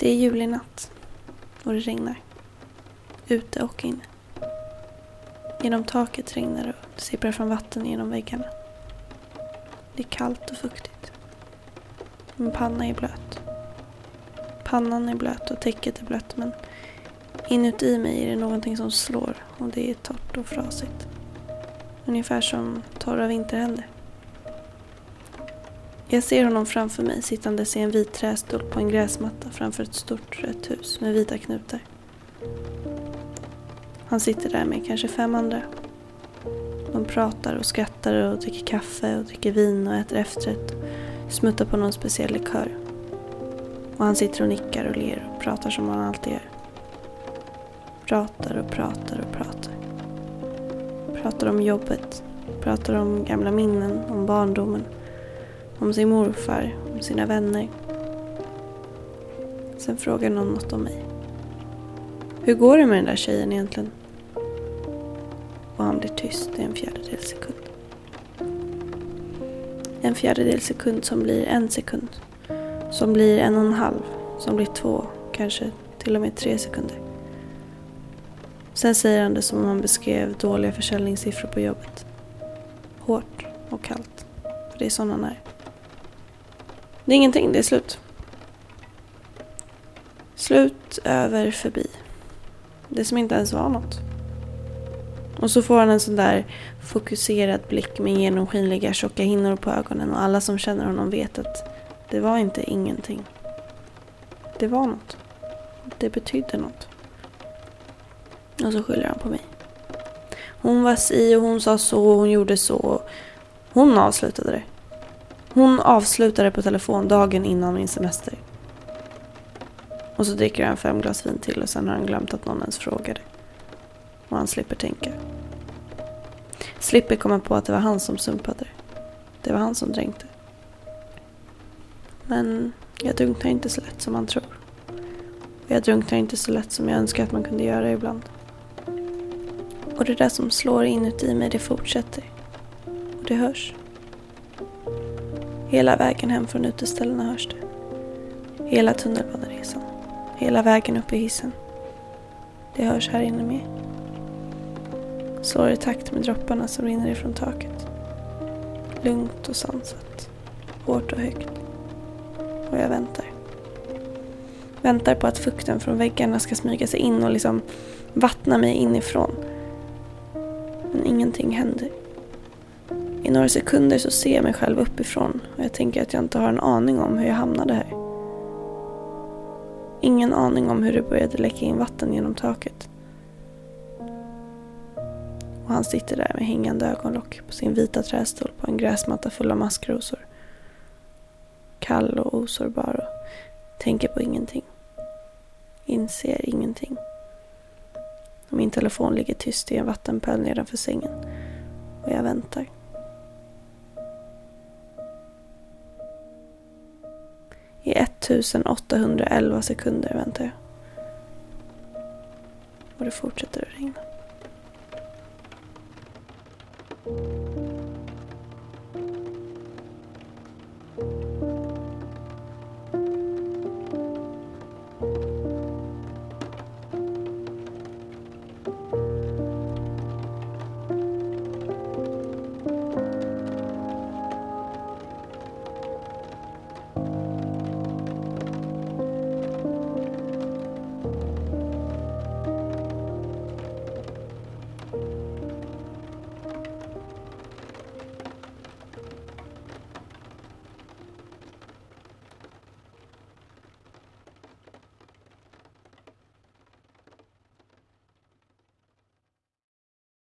Det är julinatt och det regnar. Ute och inne. Genom taket regnar det och det sipprar från vatten genom väggarna. Det är kallt och fuktigt. Min panna är blöt. Pannan är blöt och täcket är blött men inuti mig är det någonting som slår och det är torrt och frasigt. Ungefär som torra vinterhänder. Jag ser honom framför mig sittandes i en vit trästol på en gräsmatta framför ett stort rött hus med vita knutar. Han sitter där med kanske fem andra. De pratar och skrattar och dricker kaffe och dricker vin och äter efterrätt. Smuttar på någon speciell likör. Och han sitter och nickar och ler och pratar som han alltid gör. Pratar och pratar och pratar. Pratar om jobbet. Pratar om gamla minnen, om barndomen. Om sin morfar, om sina vänner. Sen frågar någon något om mig. Hur går det med den där tjejen egentligen? Och han blir tyst i en fjärdedels sekund. En fjärdedels sekund som blir en sekund. Som blir en och en halv. Som blir två, kanske till och med tre sekunder. Sen säger han det som om han beskrev dåliga försäljningssiffror på jobbet. Hårt och kallt. För det är sån han är. Det är ingenting, det är slut. Slut, över, förbi. Det som inte ens var något. Och så får han en sån där fokuserad blick med genomskinliga tjocka hinnor på ögonen och alla som känner honom vet att det var inte ingenting. Det var något. Det betydde något. Och så skyller han på mig. Hon var si och hon sa så och hon gjorde så. Hon avslutade det. Hon avslutade på telefon dagen innan min semester. Och så dricker han fem glas vin till och sen har han glömt att någon ens frågade. Och han slipper tänka. Slipper komma på att det var han som sumpade. Det var han som dränkte. Men jag drunknar inte så lätt som man tror. Och jag drunknar inte så lätt som jag önskar att man kunde göra ibland. Och det där som slår inuti mig, det fortsätter. Och det hörs. Hela vägen hem från uteställena hörs det. Hela tunnelbaneresan. Hela vägen upp i hissen. Det hörs här inne med. Slår i takt med dropparna som rinner ifrån taket. Lugnt och sansat. Hårt och högt. Och jag väntar. Väntar på att fukten från väggarna ska smyga sig in och liksom vattna mig inifrån. Men ingenting händer. I några sekunder så ser jag mig själv uppifrån och jag tänker att jag inte har en aning om hur jag hamnade här. Ingen aning om hur det började läcka in vatten genom taket. Och han sitter där med hängande ögonlock på sin vita trästol på en gräsmatta full av maskrosor. Kall och osårbar och tänker på ingenting. Inser ingenting. Och min telefon ligger tyst i en vattenpöl nedanför sängen. Och jag väntar. I 1811 sekunder väntar jag. Och det fortsätter att regna.